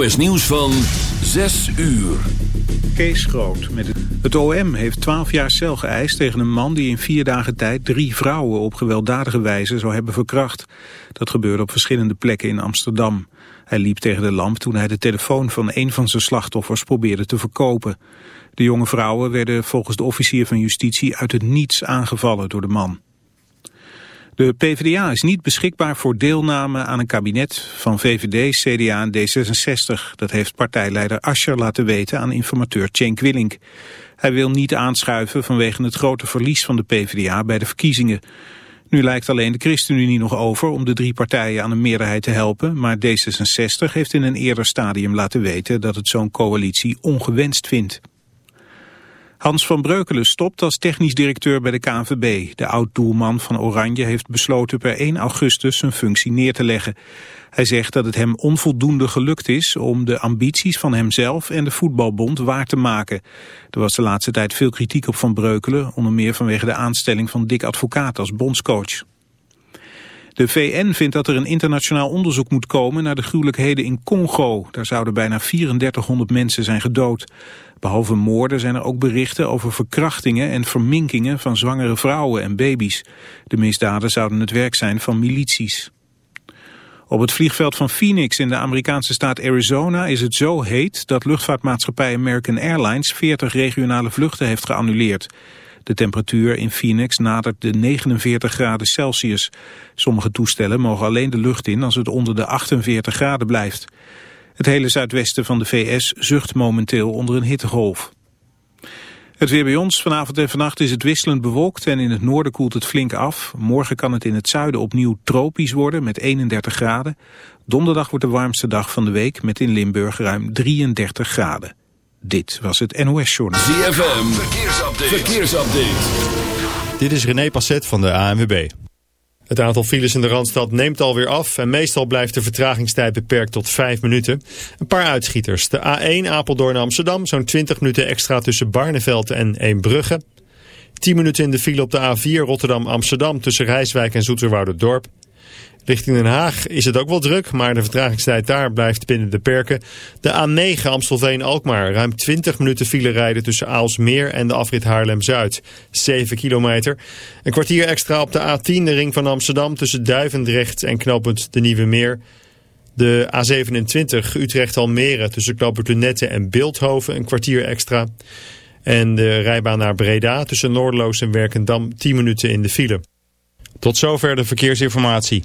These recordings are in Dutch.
NOS nieuws van 6 uur. Kees Groot. Met het... OM heeft 12 jaar cel geëist tegen een man die in vier dagen tijd drie vrouwen op gewelddadige wijze zou hebben verkracht. Dat gebeurde op verschillende plekken in Amsterdam. Hij liep tegen de lamp toen hij de telefoon van een van zijn slachtoffers probeerde te verkopen. De jonge vrouwen werden volgens de officier van justitie uit het niets aangevallen door de man. De PvdA is niet beschikbaar voor deelname aan een kabinet van VVD, CDA en D66. Dat heeft partijleider Ascher laten weten aan informateur Cenk Willink. Hij wil niet aanschuiven vanwege het grote verlies van de PvdA bij de verkiezingen. Nu lijkt alleen de ChristenUnie nog over om de drie partijen aan een meerderheid te helpen, maar D66 heeft in een eerder stadium laten weten dat het zo'n coalitie ongewenst vindt. Hans van Breukelen stopt als technisch directeur bij de KNVB. De oud-doelman van Oranje heeft besloten per 1 augustus zijn functie neer te leggen. Hij zegt dat het hem onvoldoende gelukt is om de ambities van hemzelf en de voetbalbond waar te maken. Er was de laatste tijd veel kritiek op Van Breukelen, onder meer vanwege de aanstelling van Dick Advocaat als bondscoach. De VN vindt dat er een internationaal onderzoek moet komen naar de gruwelijkheden in Congo. Daar zouden bijna 3400 mensen zijn gedood. Behalve moorden zijn er ook berichten over verkrachtingen en verminkingen van zwangere vrouwen en baby's. De misdaden zouden het werk zijn van milities. Op het vliegveld van Phoenix in de Amerikaanse staat Arizona is het zo heet dat luchtvaartmaatschappij American Airlines 40 regionale vluchten heeft geannuleerd. De temperatuur in Phoenix nadert de 49 graden Celsius. Sommige toestellen mogen alleen de lucht in als het onder de 48 graden blijft. Het hele zuidwesten van de VS zucht momenteel onder een hittegolf. Het weer bij ons. Vanavond en vannacht is het wisselend bewolkt en in het noorden koelt het flink af. Morgen kan het in het zuiden opnieuw tropisch worden met 31 graden. Donderdag wordt de warmste dag van de week met in Limburg ruim 33 graden. Dit was het NOS Journal. ZFM, verkeersupdate. verkeersupdate. Dit is René Passet van de ANWB. Het aantal files in de Randstad neemt alweer af en meestal blijft de vertragingstijd beperkt tot 5 minuten. Een paar uitschieters. De A1 Apeldoorn Amsterdam, zo'n 20 minuten extra tussen Barneveld en Eembrugge. 10 minuten in de file op de A4 Rotterdam Amsterdam tussen Rijswijk en Dorp. Richting Den Haag is het ook wel druk, maar de vertragingstijd daar blijft binnen de perken. De A9 Amstelveen-Alkmaar, ruim 20 minuten file rijden tussen Aalsmeer en de afrit Haarlem-Zuid. 7 kilometer. Een kwartier extra op de A10, de ring van Amsterdam, tussen Duivendrecht en knooppunt De Nieuwe Meer. De A27 Utrecht-Almere tussen knooppunt Lunette en Beeldhoven, een kwartier extra. En de rijbaan naar Breda tussen Noordloos en Werkendam 10 minuten in de file. Tot zover de verkeersinformatie.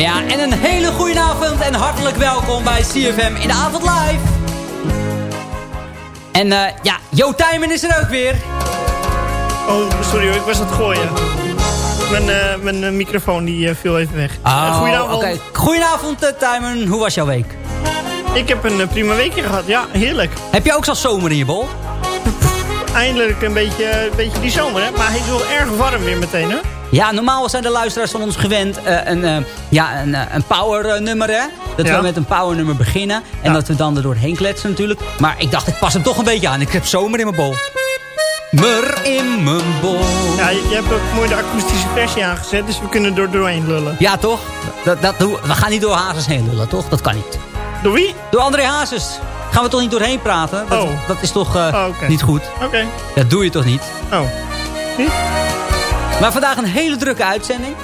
Ja, en een hele goede avond en hartelijk welkom bij CFM in de avond live. En uh, ja, Jo Tijmen is er ook weer. Oh, sorry hoor, ik was aan het gooien. Mijn, uh, mijn uh, microfoon die viel even weg. Oh, goedenavond. Okay. Goedenavond Tijmen, hoe was jouw week? Ik heb een prima weekje gehad, ja, heerlijk. Heb je ook zo'n zomer in je bol? Eindelijk een beetje, een beetje die zomer, hè? maar hij is wel erg warm weer meteen, hè? Ja, normaal zijn de luisteraars van ons gewend uh, een, uh, ja, een, uh, een power nummer, hè? Dat ja. we met een power nummer beginnen. En ja. dat we dan er doorheen kletsen natuurlijk. Maar ik dacht, ik pas hem toch een beetje aan. Ik heb zomer in mijn bol. Mer in mijn bol. Ja, je, je hebt ook mooi de akoestische versie aangezet, dus we kunnen er doorheen lullen. Ja, toch? Dat, dat, we gaan niet door Hazes heen lullen, toch? Dat kan niet. Door wie? Door André Hazes. Gaan we toch niet doorheen praten? Dat, Oh. dat is toch eh, Oh, niet goed? Oké. Dat doe je toch niet? Oh. Maar vandaag een hele drukke uitzending.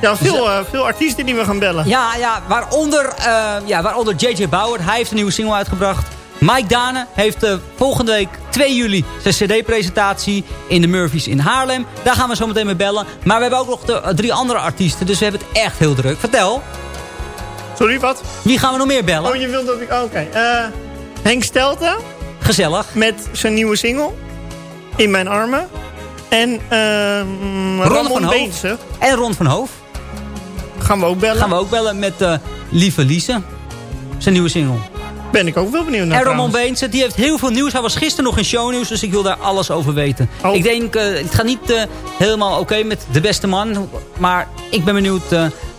Ja, veel, eh, veel artiesten die we gaan bellen. Ja, ja, waaronder, eh, ja, waaronder J.J. Bauer. Hij heeft een nieuwe single uitgebracht. Mike Dane heeft eh, volgende week 2 juli zijn cd-presentatie in de Murphys in Haarlem. Daar gaan we zo meteen mee bellen. Maar we hebben ook nog de, eh, drie andere artiesten, dus we hebben het echt heel druk. Vertel, Sorry, wat? wie gaan we nog meer bellen? Oh, je wilt dat ik... oh, Oké. Eh, Henk Stelten Gezellig. met zijn nieuwe single. In mijn armen. En ehm van Ramon Hoof. Beense. En Ron van Hoof Gaan we ook bellen. gaan we ook bellen met eh, Lieve Liese. Zijn nieuwe single. Ben ik ook wel benieuwd naar En Ramon. Beense, die heeft heel veel nieuws. Hij was gisteren nog in shownieuws, dus ik wil daar alles over weten. Oh. Ik denk, eh, het gaat niet eh, helemaal oké met de beste man. Maar ik ben benieuwd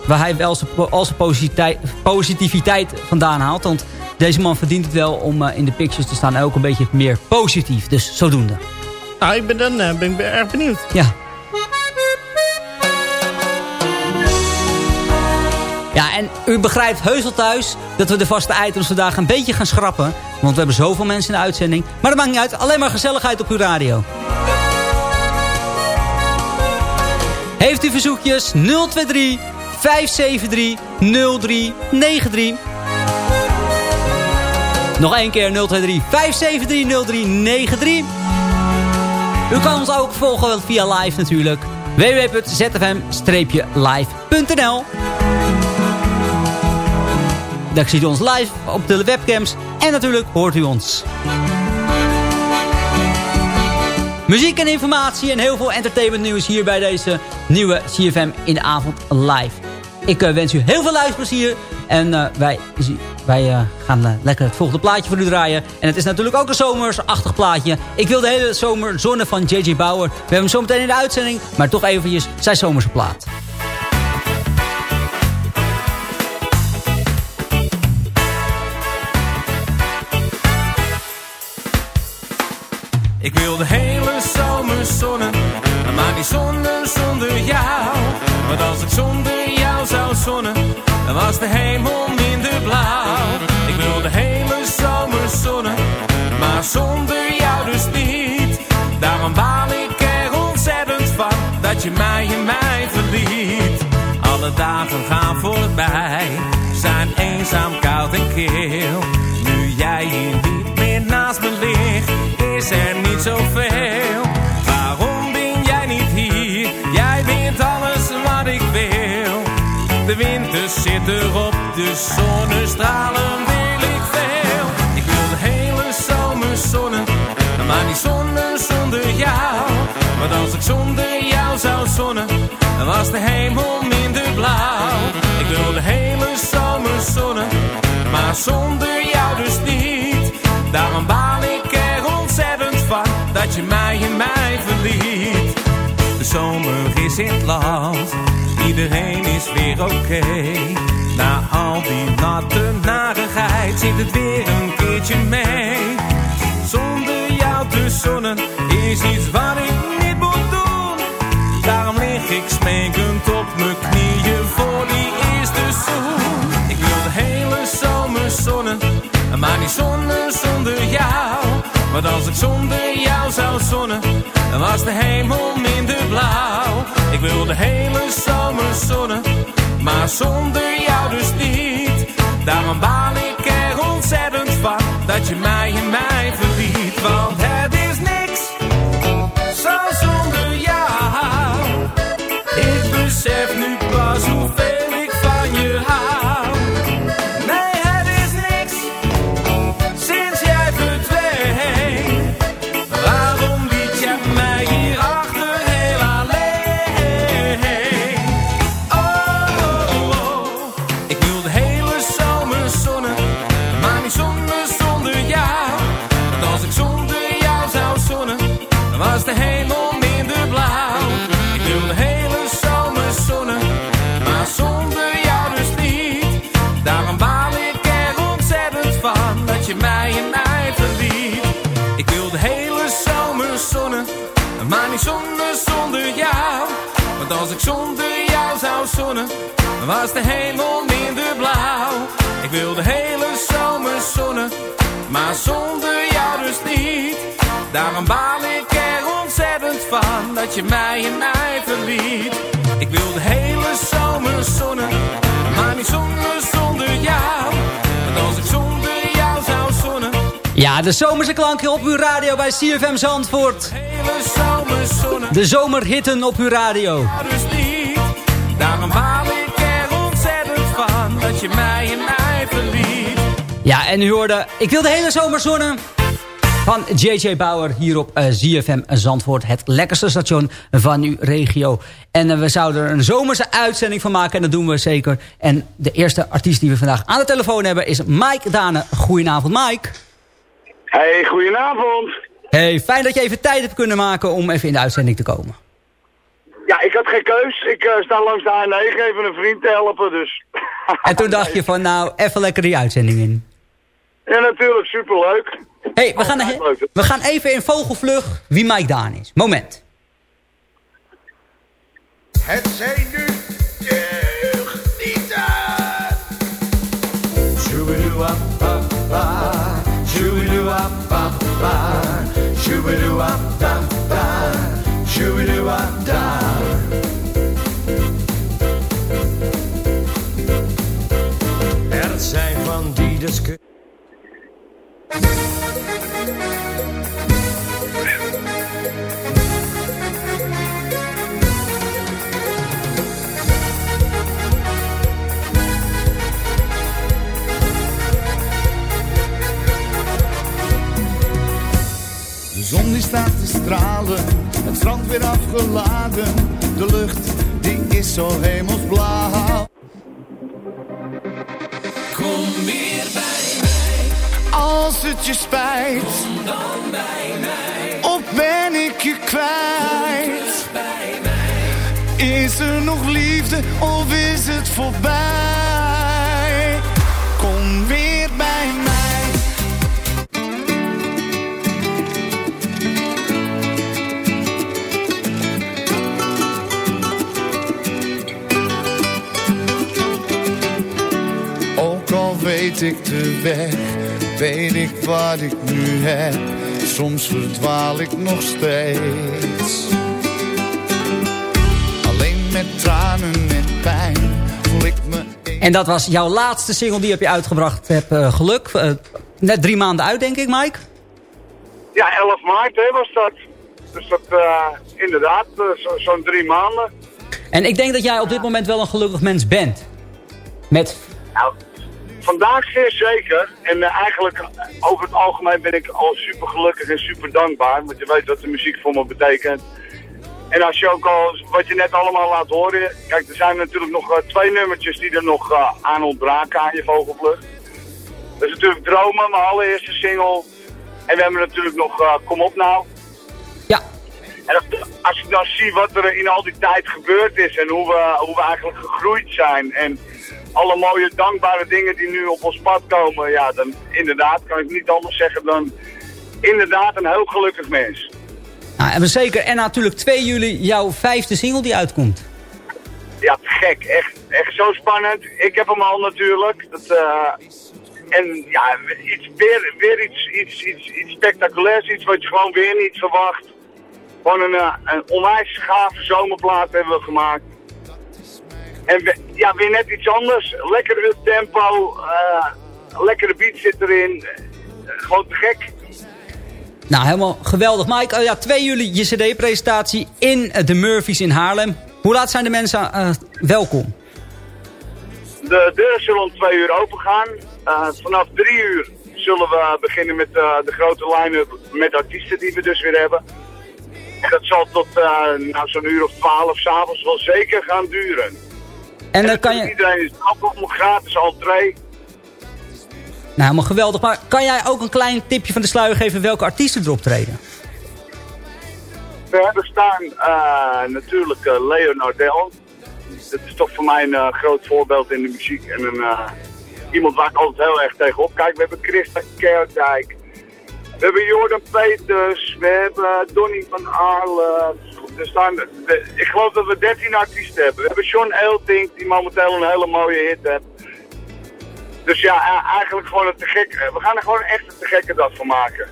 waar hij wel zijn, po- al zijn positiviteit, positiviteit vandaan haalt. Want deze man verdient het wel om in de pictures te staan. En ook een beetje meer positief. Dus zodoende. Nou, ik ben dan eh, ben ik erg benieuwd. Ja. Ja, en u begrijpt heus wel thuis dat we de vaste items vandaag een beetje gaan schrappen. Want we hebben zoveel mensen in de uitzending. Maar dat maakt niet uit, alleen maar gezelligheid op uw radio. Heeft u verzoekjes 023 573 0393. Nog één keer 023 573 0393. U kan ons ook volgen via live natuurlijk. www.zfm-live.nl Daar ziet u ons live op de webcams. En natuurlijk hoort u ons. Muziek en informatie en heel veel entertainment nieuws hier bij deze nieuwe CFM in de avond live. Ik eh, wens u heel veel luisterplezier. En eh, wij, wij eh, gaan lekker het volgende plaatje voor u draaien. En het is natuurlijk ook een zomersachtig plaatje. Ik wil de hele zomer zonnen van J.J. Bauer. We hebben hem zo meteen in de uitzending. Maar toch eventjes zijn zomerse plaat. Ik wil de hele zomer zonnen, maar die zonnen zonder jou. Want als ik zonder jou zou zonnen, dan was de hemel minder blauw. Ik wil de hele zomer zonnen, maar zonder jou dus niet. Daarom baal ik er ontzettend van, dat je mij in mij verliet. Alle dagen gaan voorbij, zijn eenzaam, koud en kil. Nu jij hier niet meer naast me ligt, is er niet zoveel. De winter zit erop, de zonnestralen wil ik veel. Ik wil de hele zomer zonnen, maar niet zonnen zonder jou. Want als ik zonder jou zou zonnen, dan was de hemel minder blauw. Ik wil de hele zomer zonnen, maar zonder jou dus niet. Daarom baal ik er ontzettend van, dat je mij in mij verliet. De zomer is in het land, iedereen is weer oké. Na al die natte narigheid zit het weer een keertje mee. Zonder jou te zonnen is iets wat ik niet moet doen. Daarom lig ik smekend op mijn knieën voor die eerste zoen. Ik wil de hele zomer zonnen, maar niet zonnen zonder jou. Want als ik zonder jou zou zonnen, dan was de hemel minder blauw. Ik wil de hele zomer zonnen, maar zonder jou dus niet. Daarom baal ik er ontzettend van, dat je mij in mij verliet. Zonder jou zou zonnen, was de hemel minder blauw. Ik wil de hele zomer zonnen, maar zonder jou dus niet. Daarom baal ik er ontzettend van, dat je mij en mij verliet. Ik wil de hele zomer zonnen, maar niet zonder, zonder jou. Want als Ja, de zomerse klanken op uw radio bij CFM Zandvoort. De zomerhitten op uw radio. Ja, en u hoorde Ik wil de hele zomer zonnen van JJ Bauer hier op eh, ZFM Zandvoort. Het lekkerste station van uw regio. En eh, we zouden er een zomerse uitzending van maken en dat doen we zeker. En de eerste artiest die we vandaag aan de telefoon hebben is Mike Dane. Goedenavond Mike. Hey, goedenavond. Hey, fijn dat je even tijd hebt kunnen maken om even in de uitzending te komen. Ja, ik had geen keus. Ik eh, sta langs de A9 even een vriend te helpen, dus... En toen dacht je van nou, even lekker die uitzending in. Ja, natuurlijk, superleuk. hey, we, gaan, we gaan even in vogelvlug wie Mike Daan is. Moment. Het zijn nu. Shoo-a-doo-a-da-da, shoo-a-doo-a-da. Er zijn van die desku... De zon die staat te stralen, het strand weer afgeladen. De lucht die is zo hemelsblauw. Kom weer bij mij, Als het je spijt, kom dan bij mij, of ben ik je kwijt? bij mij. Is er nog liefde of is het voorbij? Weet ik de weg, weet ik wat ik nu heb. Soms verdwaal ik nog steeds. Alleen met tranen en pijn voel ik me. En dat was jouw laatste single die heb je uitgebracht. Heb eh, geluk. Eh, net drie maanden uit denk ik Mike. Ja, 11 maart hè, was dat. Dus dat, eh, inderdaad, eh, zo- zo'n drie maanden. En ik denk dat jij op dit moment wel een gelukkig mens bent. Met, Nou, vandaag zeer zeker. En eh, eigenlijk, eh, over het algemeen ben ik al super gelukkig en super dankbaar. Want je weet wat de muziek voor me betekent. En als je ook al, wat je net allemaal laat horen. Kijk, er zijn natuurlijk nog eh, twee nummertjes die er nog aan ontbraken aan je vogelvlucht. Dat is natuurlijk Dromen, mijn allereerste single. En we hebben natuurlijk nog Kom op nou. ja, En als, als ik dan zie wat er in al die tijd gebeurd is en hoe we, hoe we eigenlijk gegroeid zijn en alle mooie dankbare dingen die nu op ons pad komen, ja, dan inderdaad kan ik niet anders zeggen dan inderdaad een heel gelukkig mens. nou, en we zeker. En natuurlijk 2 juli jouw vijfde single die uitkomt. Ja, gek. Echt, echt zo spannend. Ik heb hem al natuurlijk. Dat, eh, en ja, iets, weer, weer iets, iets, iets, iets spectaculairs. Iets wat je gewoon weer niet verwacht. Gewoon een, eh, een onwijs gave zomerplaat hebben we gemaakt. En we- ja, weer net iets anders. Lekker up tempo. eh, lekkere beat zit erin. Eh, gewoon te gek. Nou, helemaal geweldig. Mike, oh ja, 2 juli je cd-presentatie in de Murphys in Haarlem. Hoe laat zijn de mensen eh, welkom? De deuren zullen om twee uur open gaan. Vanaf drie uur zullen we beginnen met de grote line-up met artiesten die we dus weer hebben. En dat zal tot nou, zo'n uur of twaalf s'avonds wel zeker gaan duren. En dan kan je... Iedereen is welkom, gratis entree. Nou, helemaal geweldig. Maar kan jij ook een klein tipje van de sluier geven welke artiesten erop treden? We hebben staan eh, natuurlijk Leo Nardel. Dat is toch voor mij een eh, groot voorbeeld in de muziek. En een, iemand waar ik altijd heel erg tegenop kijk. We hebben Christa Kerkdijk. We hebben Jordan Peters, we hebben Donny van Aarle. Er staan, ik geloof dat we 13 artiesten hebben. We hebben John Eltink, die momenteel een hele mooie hit heeft. Dus ja, e- eigenlijk gewoon een te gek. We gaan er gewoon echt een te gekke dag van maken.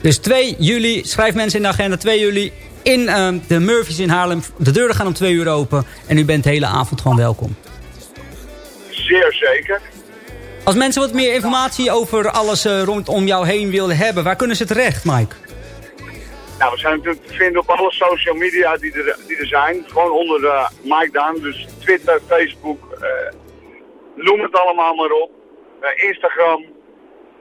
Dus 2 juli, schrijf mensen in de agenda, 2 juli in ehm, de Murphys in Haarlem. De deuren gaan om 2 uur open en u bent de hele avond gewoon welkom. Zeer zeker. Als mensen wat meer informatie over alles eh, rondom jou heen willen hebben, waar kunnen ze terecht, Mike? Nou, we zijn natuurlijk te vinden op alle social media die er, die er zijn. Gewoon onder eh Mike Daan. Dus Twitter, Facebook, eh, noem het allemaal maar op. Instagram.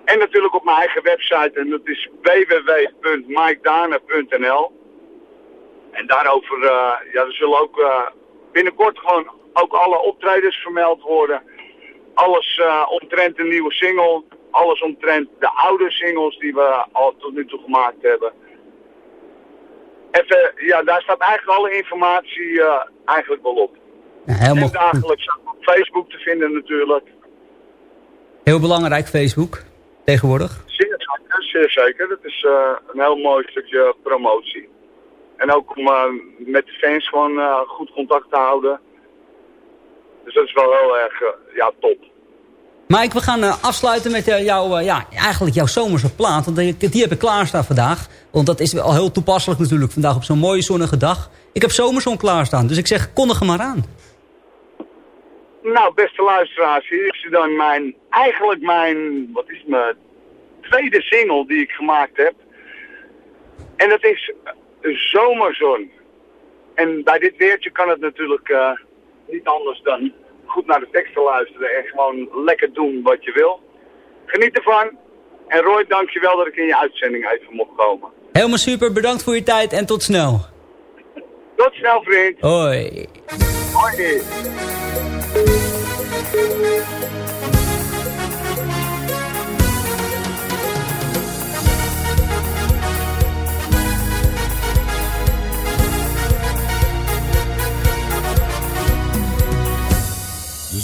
En natuurlijk op mijn eigen website. En dat is www.mikedane.nl En daarover, ja, er zullen ook binnenkort gewoon ook alle optredens vermeld worden. Alles eh, omtrent de nieuwe single. Alles omtrent de oude singles die we al tot nu toe gemaakt hebben. Even, ja, daar staat eigenlijk alle informatie eh, eigenlijk wel op. Ja, helemaal en dagelijks op Facebook te vinden natuurlijk. Heel belangrijk, Facebook, tegenwoordig. Zeer zeker, zeer zeker. Dat is eh, een heel mooi stukje promotie. En ook om met de fans gewoon goed contact te houden. Dus dat is wel heel erg, ja, top. Mike, we gaan eh, afsluiten met eh, jouw, eh, ja, eigenlijk jouw zomerse plaat. Want die, heb ik klaarstaan vandaag. Want dat is wel heel toepasselijk natuurlijk vandaag op zo'n mooie zonnige dag. Ik heb zomerzon klaarstaan, dus ik zeg kondig hem maar aan. Nou, beste luisteraars, hier is dan mijn, eigenlijk mijn, wat is mijn tweede single die ik gemaakt heb. En dat is Zomerzon. En bij dit weertje kan het natuurlijk niet anders dan goed naar de teksten luisteren en gewoon lekker doen wat je wil. Geniet ervan. En Roy, dankjewel dat ik in je uitzending even mocht komen. Helemaal super, bedankt voor je tijd en tot snel. Tot snel, vriend. Hoi. Hoi.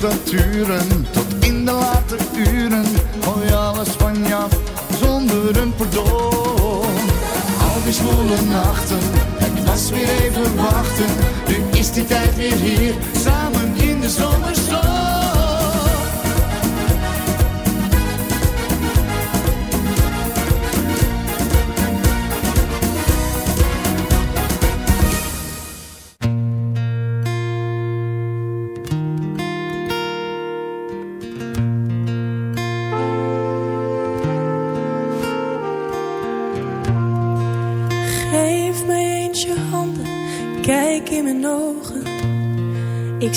Tot in de late uren. Gooi alles van je af zonder een pardon. Al die zwoele nachten, het was weer even wachten. Nu is die tijd weer hier, samen in de zomerzon.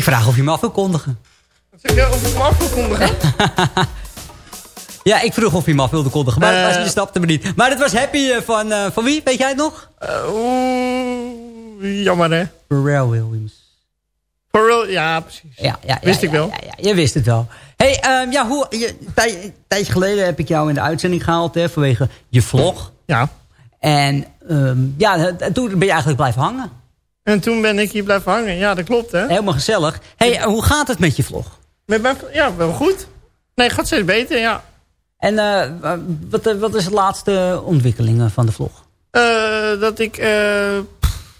Ik vraag of je me af wil kondigen. Zeg of ik me af wil kondigen? Ja, ik vroeg of je me af wilde kondigen, maar Eh. je snapte me niet. Maar het was Happy eh, van, eh, van wie? Weet jij het nog? Eh, Oeh, jammer hè. Pharrell Williams. For real, ja precies. Ja, ja, Wist ja, ik wel. Ja, je wist het wel. hey, ehm, ja, hoe, je, een tij- een tijdje geleden heb ik jou in de uitzending gehaald hè, vanwege je vlog. Ja. En ehm, ja, en toen ben je eigenlijk blijven hangen. En toen ben ik hier blijven hangen. Ja, dat klopt hè. Helemaal gezellig. hey, eh, hoe gaat het met je vlog? Met mijn, ja, wel goed. Nee, gaat steeds beter, ja. En eh, wat, eh, wat is de laatste ontwikkelingen van de vlog? Eh, dat ik, eh,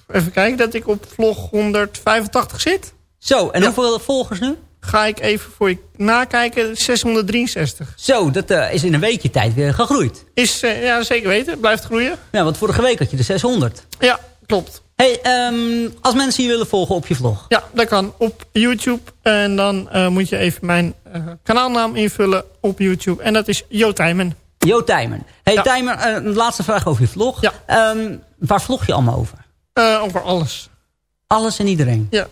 even kijken, dat ik op vlog 185 zit. Zo, en hoeveel volgers nu? Ga ik even voor je nakijken, 663. Zo, dat eh, is in een weekje tijd weer gegroeid. Is, eh, ja, zeker weten, blijft groeien. Ja, want vorige week had je de 600. Ja, klopt. Hey, ehm, als mensen je willen volgen op je vlog. Ja, dat kan op YouTube. En dan eh, moet je even mijn eh, kanaalnaam invullen op YouTube. En dat is Jo Tijmen. Jo Tijmen. Hey Ja. Tijmen, eh, een laatste vraag over je vlog. Ja. Ehm, waar vlog je allemaal over? Over alles. Alles en iedereen. Ja,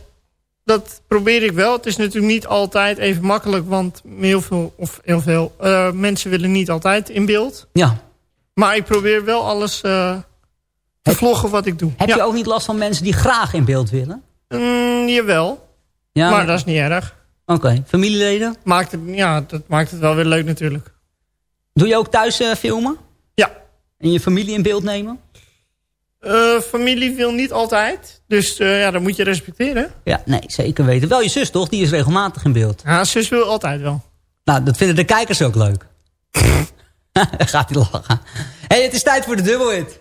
dat probeer ik wel. Het is natuurlijk niet altijd even makkelijk. Want heel veel, of heel veel mensen willen niet altijd in beeld. Ja. Maar ik probeer wel alles te vloggen wat ik doe. Heb ja. je ook niet last van mensen die graag in beeld willen? Mm, jawel. Ja, maar dat is niet erg. Oké, familieleden? Maakt het, ja, dat maakt het wel weer leuk natuurlijk. Doe je ook thuis eh, filmen? Ja. En je familie in beeld nemen? Eh, familie wil niet altijd. Dus eh, ja, dat moet je respecteren. Ja, nee, zeker weten. Wel je zus toch? Die is regelmatig in beeld. Ja, zus wil altijd wel. Nou, dat vinden de kijkers ook leuk. Gaat hij lachen. hey, het is tijd voor de dubbelhit.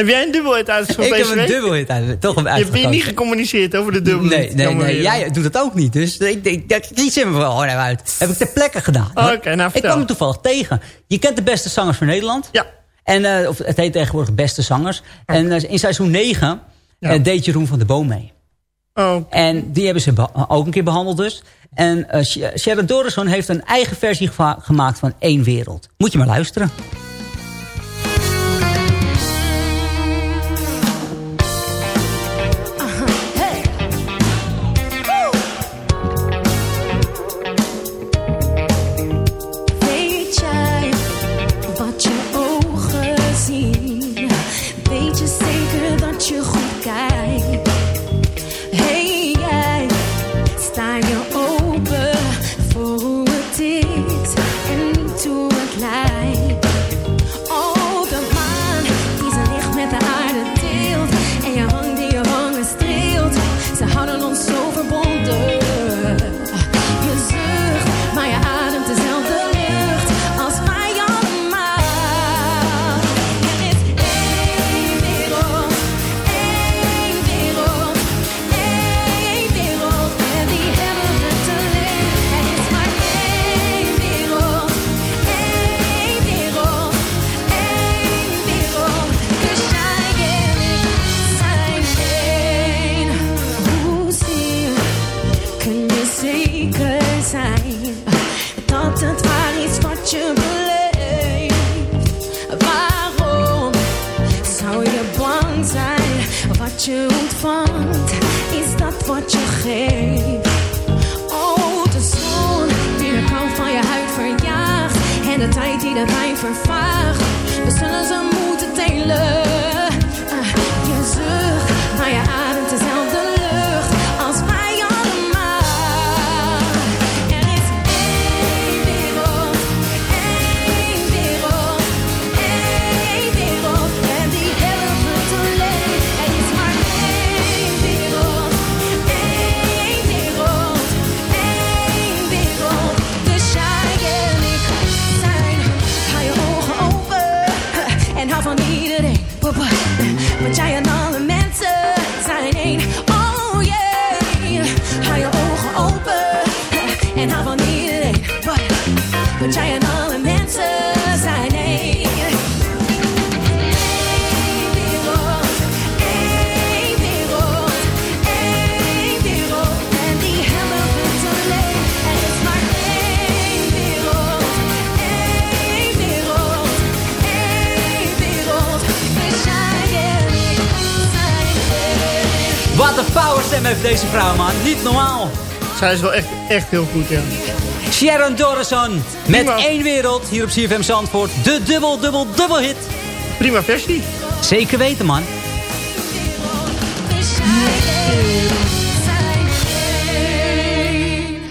Heb jij een dubbelhit uitgezocht Ik heb een week? dubbelhit uit, toch Je hebt niet gecommuniceerd over de dubbelhit. Nee, nee, Jammer nee. weer. Jij doet het ook niet. Dus ik denk, dat die zit me wel uit. Heb ik ter plekke gedaan. Oh, Oké, nou ik kwam hem toevallig tegen. Je kent de beste zangers van Nederland. Ja. En, eh, of het heet tegenwoordig beste zangers. En eh, in seizoen 9 Ja. eh, deed Jeroen van der Boom mee. Oh, En die hebben ze ook een keer behandeld dus. En Sh- Sharon Dorison heeft een eigen versie gemaakt van één wereld. Moet je maar luisteren. Niet normaal. Zij is wel echt, echt heel goed, ja. Sharon Dorrison met Prima. één wereld hier op CFM Zandvoort. De dubbel, dubbel, dubbel hit. Prima versie. Zeker weten, man.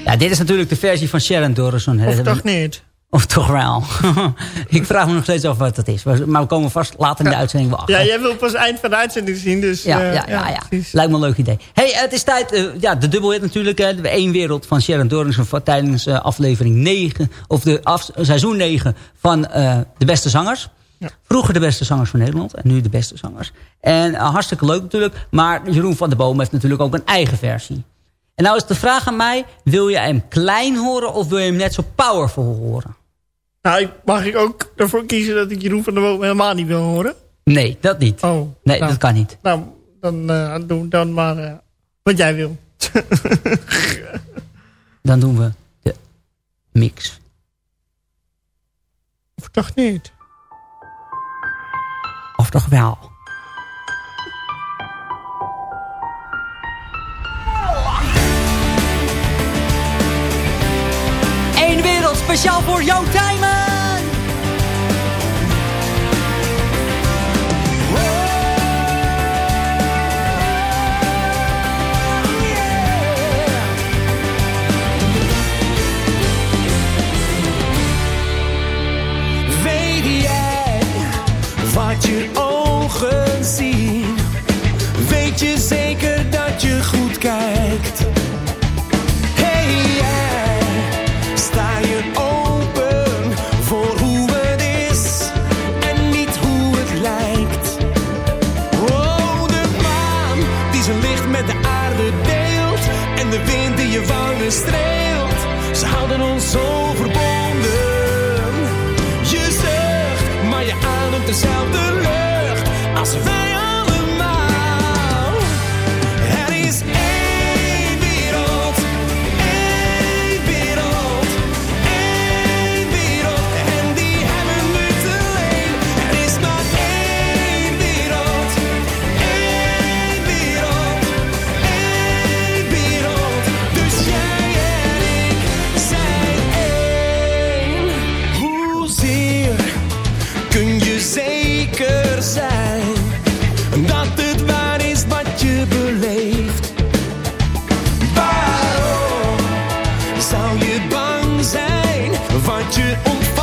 Ja, dit is natuurlijk de versie van Sharon Dorrison. Of toch niet? Of toch wel. ik vraag me nog steeds af wat dat is. Maar we komen vast later in de uitzending wel achter. Ja, jij wil pas eind van de uitzending zien, dus... Ja, eh, ja, ja, ja. Lijkt me een leuk idee. hey, het is tijd. eh, ja, de dubbelhit natuurlijk. de één wereld van Sharon van- tijdens eh, aflevering 9. Of de af, seizoen 9 van De Beste Zangers. Vroeger de beste zangers van Nederland. En nu de beste zangers. En hartstikke leuk natuurlijk. Maar Jeroen van der Boom heeft natuurlijk ook een eigen versie. En nou is de vraag aan mij. Wil je hem klein horen of wil je hem net zo powerful horen? Nou, mag ik ook ervoor kiezen dat ik Jeroen van der Boom helemaal niet wil horen? Nee, dat niet. Oh. Nee, nou, dat kan niet. Nou, dan eh, doe dan maar eh, wat jij wil. Dan doen we de mix. Of toch niet? Of toch wel? Eén wereld speciaal voor jouw Tijmen! Je ogen zien? Weet je zeker dat je goed kijkt? Hey jij, sta je open voor hoe het is en niet hoe het lijkt? Oh, de maan die zijn licht met de aarde deelt en de wind die je wangen streelt. Ze houden ons zo zijn? Wat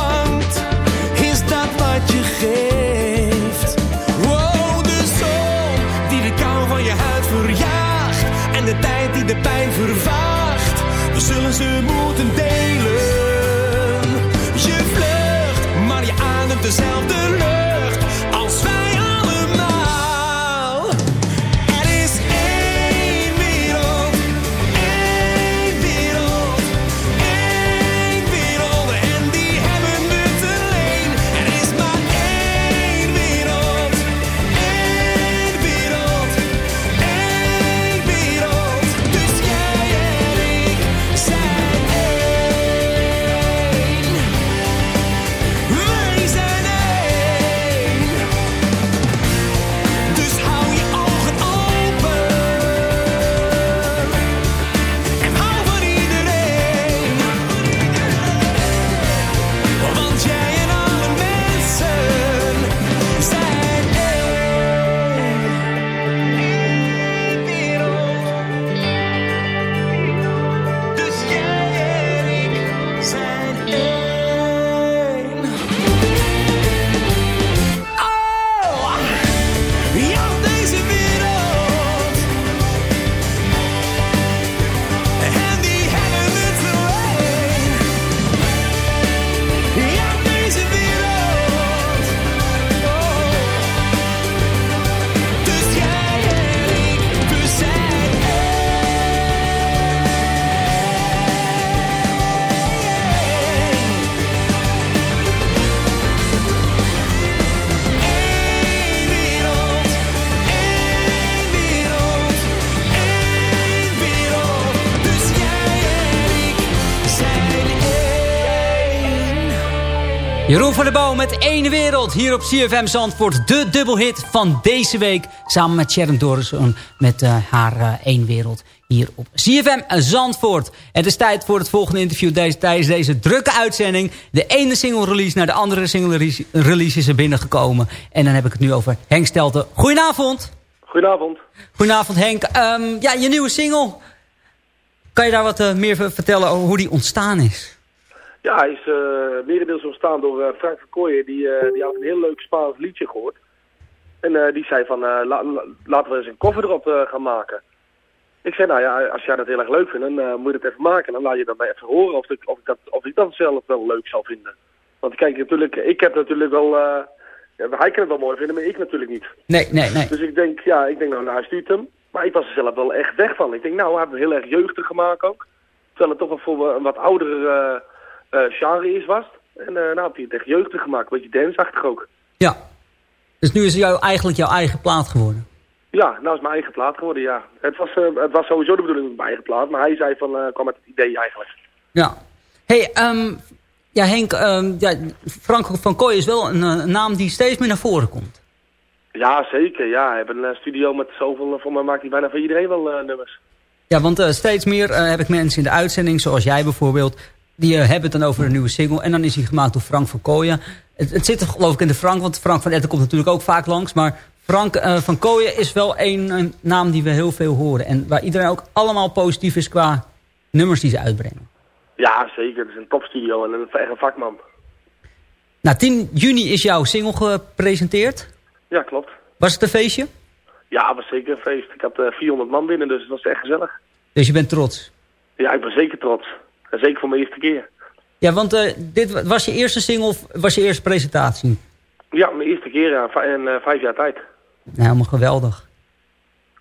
Jeroen van der Boom met Ene Wereld hier op CFM Zandvoort. De dubbelhit van deze week. Samen met Sharon Dorrison met uh, haar uh, Wereld hier op CFM Zandvoort. Het is tijd voor het volgende interview deze, tijdens deze drukke uitzending. De ene single release naar de andere single release is er binnengekomen. En dan heb ik het nu over Henk Stelten. Goedenavond. Goedenavond. Goedenavond Henk. Um, ja, je nieuwe single. Kan je daar wat uh, meer vertellen over hoe die ontstaan is? Ja, hij is uh, merendeels ontstaan door uh, Frank Verkooyen. Die, uh, die had een heel leuk Spaans liedje gehoord. En die zei van, la, la, laten we eens een koffer erop gaan maken. Ik zei, nou ja, als jij dat heel erg leuk vindt, dan moet je het even maken. Dan laat je dat mij even horen of ik, of, ik dat, of ik dat zelf wel leuk zou vinden. Want kijk, natuurlijk, ik heb natuurlijk wel... Ja, hij kan het wel mooi vinden, maar ik natuurlijk niet. Nee, nee, nee. Dus ik denk, ja, ik denk nou, nou hij stuurt hem. Maar ik was er zelf wel echt weg van. Ik denk, nou, hij heeft het heel erg jeugdig gemaakt ook. Terwijl het toch wel voor een wat oudere genre is was. En uh, nou heb je het echt jeugdig gemaakt, een beetje danceachtig ook. Ja. Dus nu is het jou, eigenlijk jouw eigen plaat geworden? Ja, nou is mijn eigen plaat geworden, ja. Het was, uh, het was sowieso de bedoeling met mijn eigen plaat, maar hij zei van, kwam met het idee eigenlijk. Ja. hey, um, ja Henk, um, ja, Frank van Kooi is wel een, een, naam die steeds meer naar voren komt. Ja, zeker. Ja, hij heeft een studio met zoveel, voor mij maakt hij bijna voor iedereen wel nummers. Ja, want steeds meer heb ik mensen in de uitzending, zoals jij bijvoorbeeld, die uh, hebben het dan over een nieuwe single. En dan is hij gemaakt door Frank van Kooyen. Het, het zit er geloof ik in de Frank, want Frank van Etten komt natuurlijk ook vaak langs. Maar Frank uh, van Kooyen is wel een, een, naam die we heel veel horen. En waar iedereen ook allemaal positief is qua nummers die ze uitbrengen. Ja, zeker. Het is een topstudio en een eigen vakman. Nou, 10 juni is jouw single gepresenteerd. Ja, klopt. Was het een feestje? Ja, het was zeker een feest. Ik had uh, 400 man binnen, dus het was echt gezellig. Dus je bent trots? Ja, ik ben zeker trots. Zeker voor mijn eerste keer. Ja, want uh, dit was je eerste single of was je eerste presentatie? Ja, mijn eerste keer ja, in uh, vijf jaar tijd. Nou, helemaal geweldig.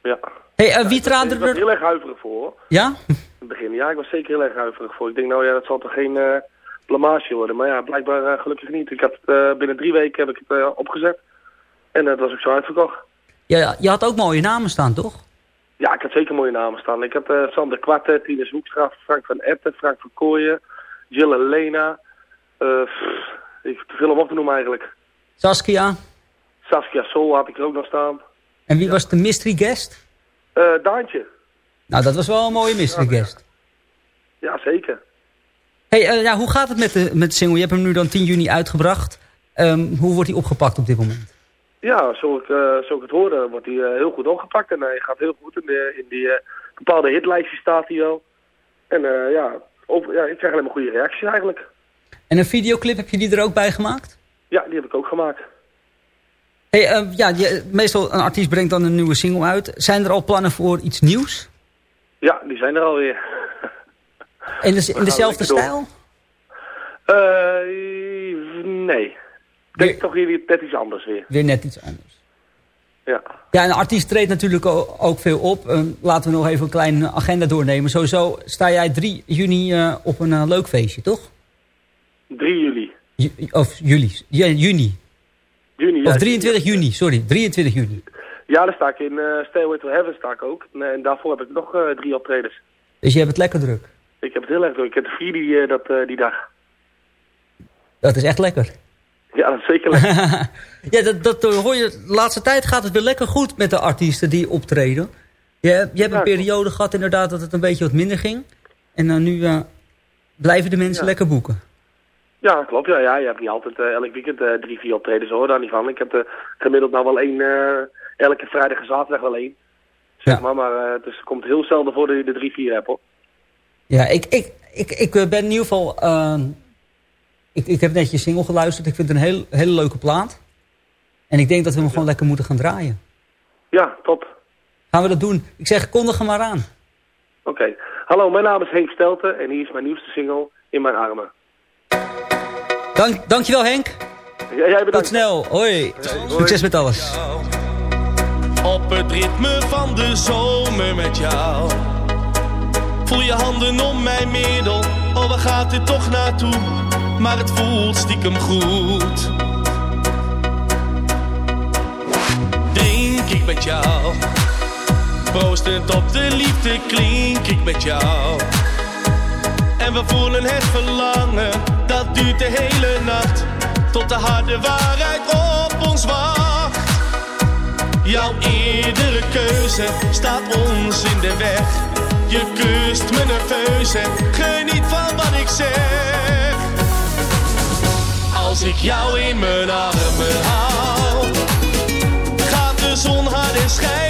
Ja. Hey, uh, wie traande er... Ik was heel erg huiverig voor. Hoor. Ja? In het begin, ja, ik was zeker heel erg huiverig voor. Ik denk, nou ja, dat zal toch geen uh, blamage worden. Maar ja, blijkbaar gelukkig niet. Ik had het, binnen drie weken heb ik het opgezet. En het was ook zo uitverkocht. Ja, je had ook mooie namen staan, toch? Ja, ik had zeker mooie namen staan. Ik had uh, Sander Kwarte, Tines Hoekstra, Frank van Etten, Frank van Kooijen, Jill en Lena. Uh, pff, ik te veel om op te noemen eigenlijk. Saskia? Saskia Sol had ik er ook nog staan. En wie ja. was de mystery guest? Uh, Daantje. Nou, dat was wel een mooie mystery ja, guest. Ja, zeker. hey, ja, hoe gaat het met de, met de single? Je hebt hem nu dan 10 juni uitgebracht. Um, hoe wordt hij opgepakt op dit moment? Ja, zo ik, uh, zo ik het hoorde, wordt hij uh, heel goed opgepakt. En hij gaat heel goed in, de, in die bepaalde hitlijstjes staat hij wel. En ja, op, ja, ik krijg alleen maar goede reacties eigenlijk. En een videoclip, heb je die er ook bij gemaakt? Ja, die heb ik ook gemaakt. Hey, ja, je, meestal een artiest brengt dan een nieuwe single uit. Zijn er al plannen voor iets nieuws? Ja, die zijn er alweer. In, de, in dezelfde stijl? nee. Denk weer, toch weer net iets anders weer. Weer net iets anders. Ja. Ja, een artiest treedt natuurlijk ook veel op. Uh, laten we nog even een kleine agenda doornemen. Sowieso sta jij 3 juni uh, op een uh, leuk feestje, toch? 3 juli. Ju of juli. Ja, juni. Juni, ja. Of 23 juni, sorry. 23 juni. Ja, daar sta ik in uh, Stairway to Heaven sta ik ook. En, en daarvoor heb ik nog drie optredens. Dus je hebt het lekker druk? Ik heb het heel erg druk. Ik heb de vier die, dat, die dag. Dat is echt lekker. Ja, dat is zeker lekker. ja, dat, dat hoor je. De laatste tijd gaat het weer lekker goed met de artiesten die optreden. Je, je hebt een periode gehad inderdaad dat het een beetje wat minder ging. En dan nu uh, blijven de mensen ja. lekker boeken. Ja, klopt. Ja, ja. Je hebt niet altijd uh, elk weekend uh, drie, vier optredens hoor, daar niet van. Ik heb gemiddeld nou wel één, elke vrijdag en zaterdag wel één. Zeg ja. maar, maar dus het komt heel zelden voor dat je de drie, vier hebt hoor. Ja, ik, ik, ik, ik ben in ieder geval ik, ik heb net je single geluisterd. Ik vind het een heel, hele leuke plaat. En ik denk dat we hem gewoon lekker moeten gaan draaien. Ja, top. Gaan we dat doen? Ik zeg, kondig hem maar aan. Oké. Okay. Hallo, mijn naam is Henk Stelten en hier is mijn nieuwste single In Mijn Armen. Dank, dankjewel Henk. Ja, jij bedankt. Tot snel. Hoi. Hey, Succes met alles. Op het ritme van de zomer met jou. Voel je handen om mijn middel. Oh, waar gaat dit toch naartoe? Maar het voelt stiekem goed. Denk ik met jou. Proostend op de liefde klink ik met jou. En we voelen het verlangen, dat duurt de hele nacht. Tot de harde waarheid op ons wacht. Jouw eerdere keuze staat ons in de weg je kust me nerveus en geniet van wat ik zeg. Als ik jou in mijn armen hou, gaat de zon harder schijnen.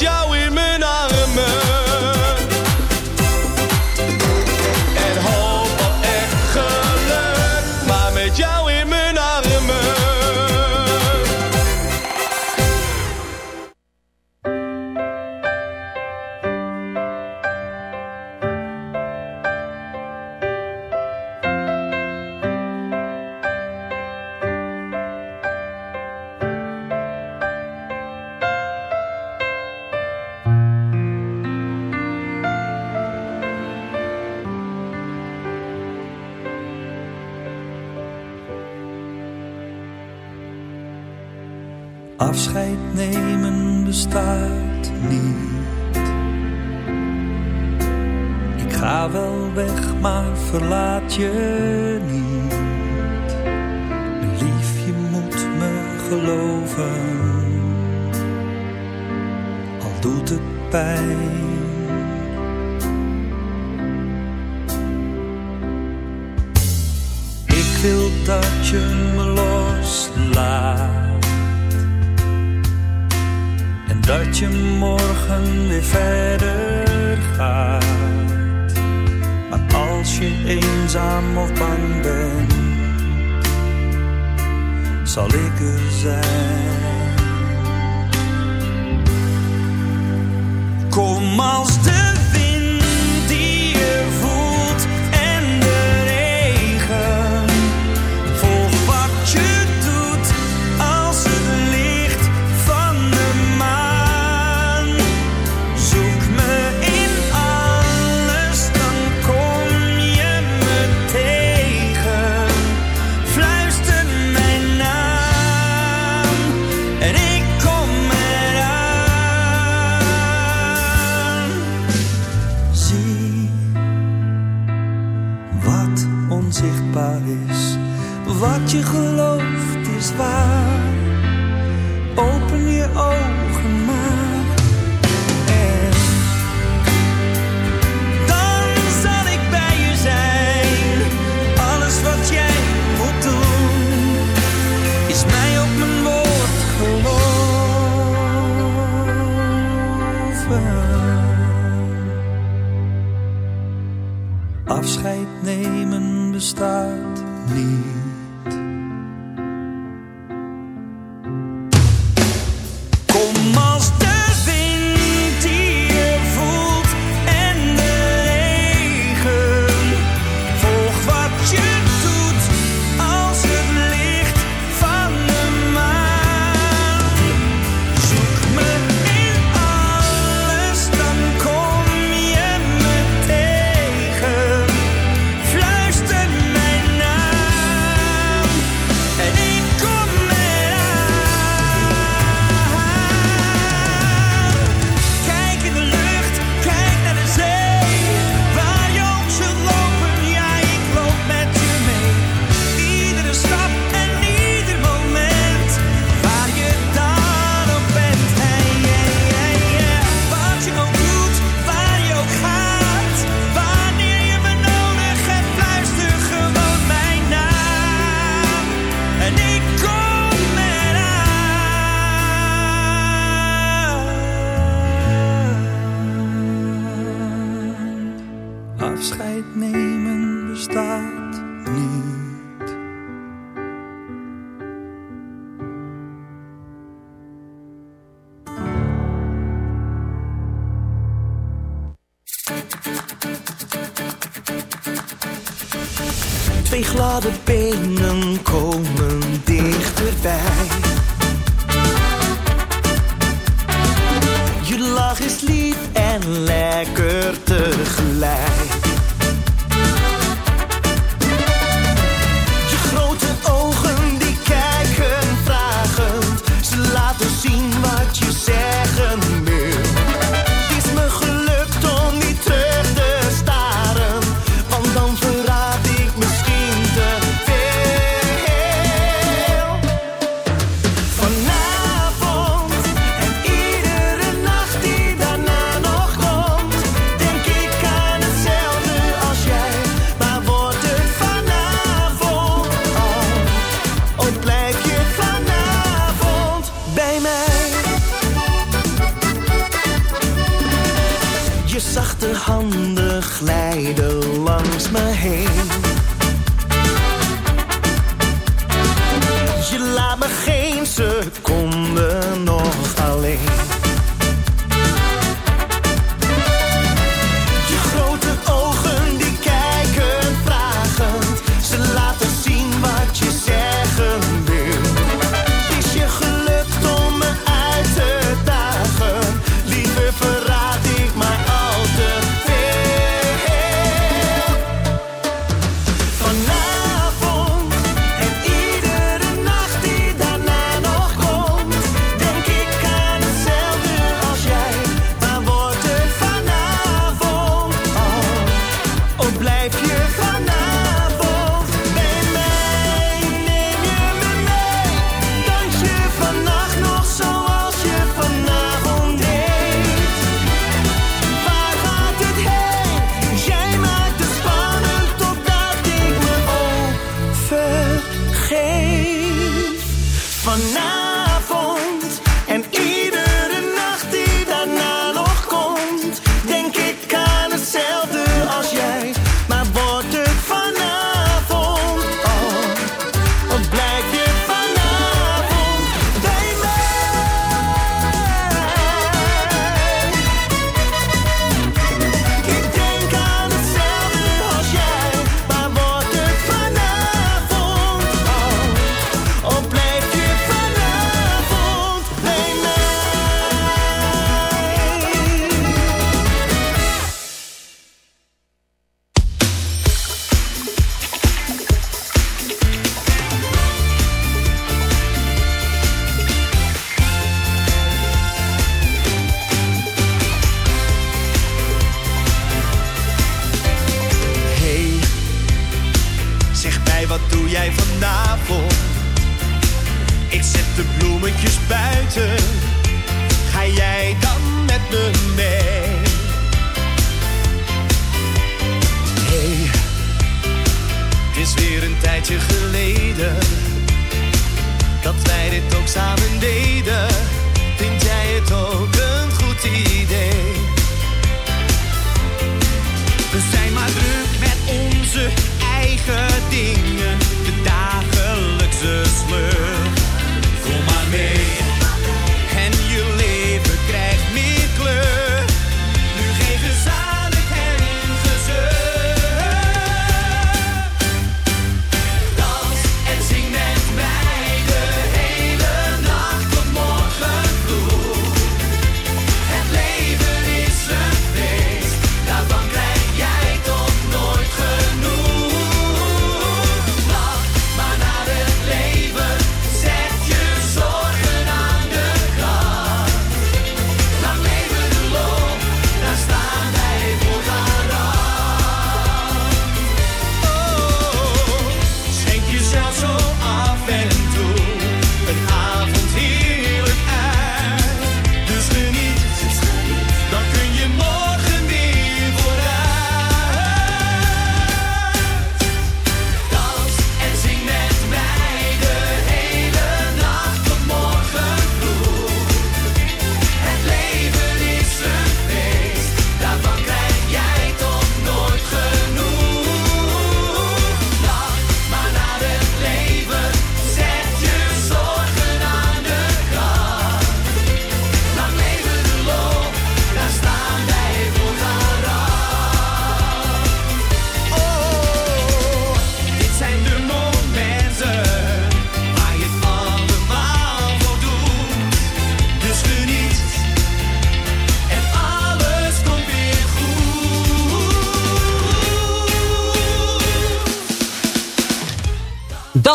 já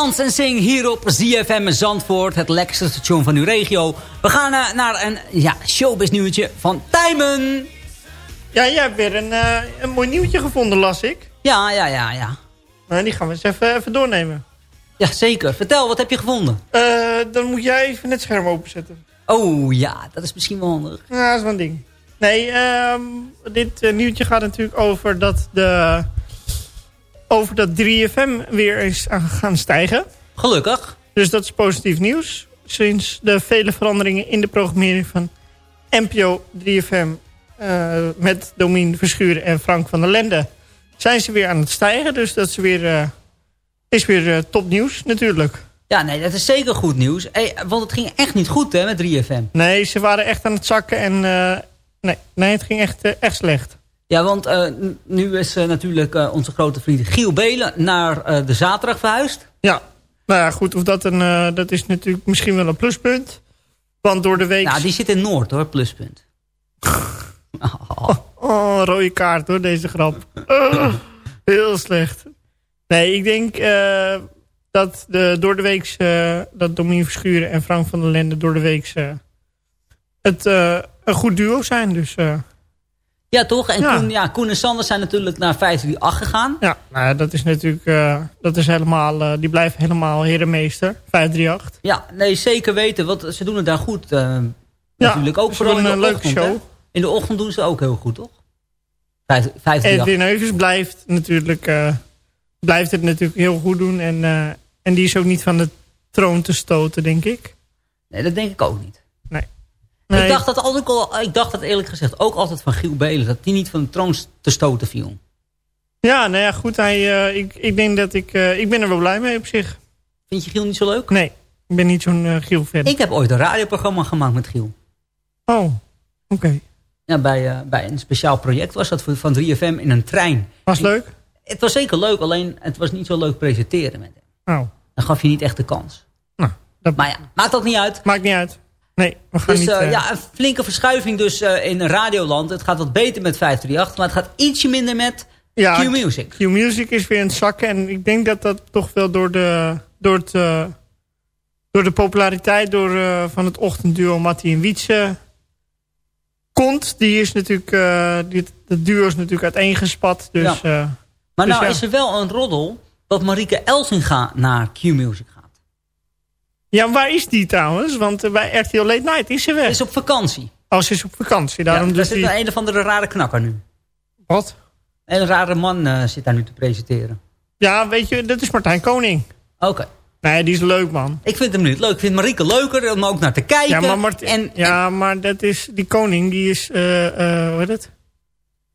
Dans en Zing hier op ZFM Zandvoort. Het lekkerste station van uw regio. We gaan eh, naar een ja, showbiz nieuwtje van Tijmen. Ja, jij hebt weer een, eh, een mooi nieuwtje gevonden, las ik. Ja, ja, ja, ja. Nou, die gaan we eens even, even doornemen. Ja, zeker. Vertel, wat heb je gevonden? Eh, dan moet jij even het scherm openzetten. Oh ja, dat is misschien wel handig. Ja, dat is wel een ding. Nee, ehm, dit nieuwtje gaat natuurlijk over dat, de, over dat 3FM weer is aan gaan stijgen. Gelukkig. Dus dat is positief nieuws. Sinds de vele veranderingen in de programmering van NPO 3FM... eh, met Domien Verschuren en Frank van der Lende... zijn ze weer aan het stijgen. Dus dat is weer, eh, is weer eh, topnieuws natuurlijk. Ja, nee, dat is zeker goed nieuws. Hey, want het ging echt niet goed hè, met 3FM. Nee, ze waren echt aan het zakken en... nee, nee, het ging echt, echt slecht. Ja, want eh, nu is eh, natuurlijk eh, onze grote vriend Giel Belen naar de zaterdag verhuisd. Ja, nou ja, goed, of dat, een, dat is natuurlijk misschien wel een pluspunt. Want door de week... Nou, die zit in Noord hoor, pluspunt. Oh, rode kaart hoor, deze grap. Oh, heel slecht. Nee, ik denk dat de, door de week... dat Domien Verschuren en Frank van der Lende door de week... het een goed duo zijn, dus... Ja, toch? En Ja. Koen, ja, Koen en Sander zijn natuurlijk naar 538 gegaan. ja, nou, ja, dat is natuurlijk... eh, dat is helemaal... eh, die blijven helemaal herenmeester. 538. Ja, nee, zeker weten, want ze doen het daar goed. eh, natuurlijk ook vooral in een leuke ochtend, show. hè? In de ochtend doen ze ook heel goed, toch? Vijf- 538. Edwin Heuvens blijft natuurlijk... blijft het natuurlijk heel goed doen. En, en die is ook niet van de troon te stoten, denk ik. Nee, dat denk ik ook niet. Nee. Ik, dacht dat altijd al, ik dacht dat eerlijk gezegd ook altijd van Giel Belen... dat die niet van de troon te stoten viel. Ja, nou ja, goed. Hij, eh, ik, ik denk dat ik... eh, ik ben er wel blij mee op zich. Vind je Giel niet zo leuk? Nee, ik ben niet zo'n eh Giel-fan. Ik heb ooit een radioprogramma gemaakt met Giel. Oh, oké. Ja, bij, bij een speciaal project was dat van 3FM in een trein. Was leuk? Het was zeker leuk, alleen het was niet zo leuk presenteren met hem. Oh, Dan gaf je niet echt de kans. nou, dat Maar ja, maakt ook niet uit. maakt niet uit. Nee, we gaan Dus niet... eh, eh, ja, een flinke verschuiving dus eh, in Radioland. Het gaat wat beter met 538, maar het gaat ietsje minder met ja, Q-Music. Q-Music is weer in het zakken. En ik denk dat dat toch wel door de, door het, door de populariteit door, van het ochtendduo Mattie en Wietse komt. Die is natuurlijk... dit, dat duo is natuurlijk uiteengespat. Dus, Ja. Maar dus nou ja. is er wel een roddel dat Marieke Elsinga naar Q-Music. Ja, waar is die trouwens? Want eh, bij RTL Late Night is ze weg. Ze is op vakantie. Oh, ze is op vakantie. Daarom ja, dus zit die... een, een of andere rare knakker nu. Wat? Een rare man eh, zit daar nu te presenteren. Ja, weet je, dat is Martijn Koning. Oké. Nee, die is leuk, man. Ik vind hem niet leuk. Ik vind Marieke leuker om ook naar te kijken. Ja, maar, Mart- en, ja, maar dat is, die koning, die is, eh eh hoe heet het?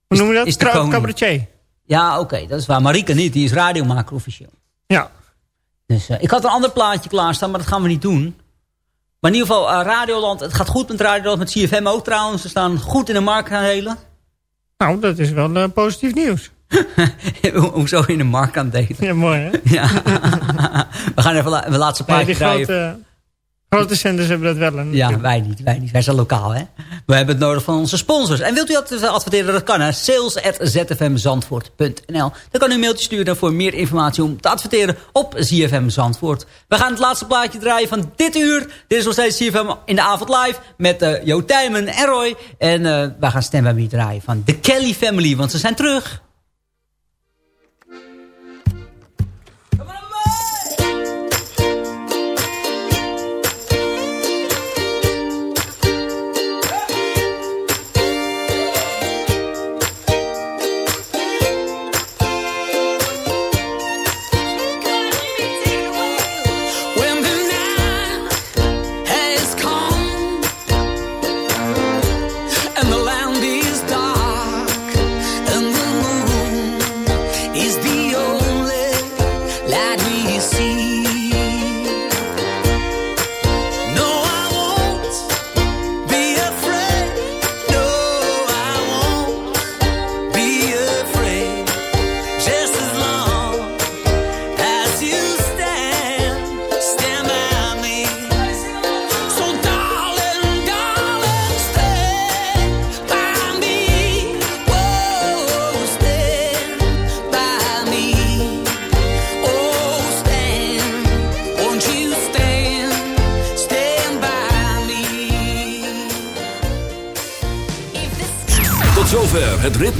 Hoe noem je dat? is de. Cabaretier. Ja, oké, dat is waar. Marieke niet, die is radiomaker officieel. Ja. Dus eh, ik had een ander plaatje klaarstaan, maar dat gaan we niet doen. Maar in ieder geval, eh, Radioland, het gaat goed met Radioland, met CFM ook trouwens. Ze staan goed in de marktaandelen. Nou, dat is wel eh, positief nieuws. Ho- Hoezo in de marktaandelen? Ja, mooi hè? Ja. we gaan even la een laatste plaatje draaien. Grote, zenders hebben dat wel. hè, Ja, wij niet, wij niet. Wij zijn lokaal, hè. We hebben het nodig van onze sponsors. En wilt u dat adverteren? Dat kan, hè. sales.zfmzandvoort.nl Dan kan u een mailtje sturen voor meer informatie om te adverteren op ZFM Zandvoort. We gaan het laatste plaatje draaien van dit uur. Dit is nog steeds ZFM in de avond live met eh Jo Tijmen en Roy. En eh wij gaan stem bij draaien van de Kelly Family, want ze zijn terug.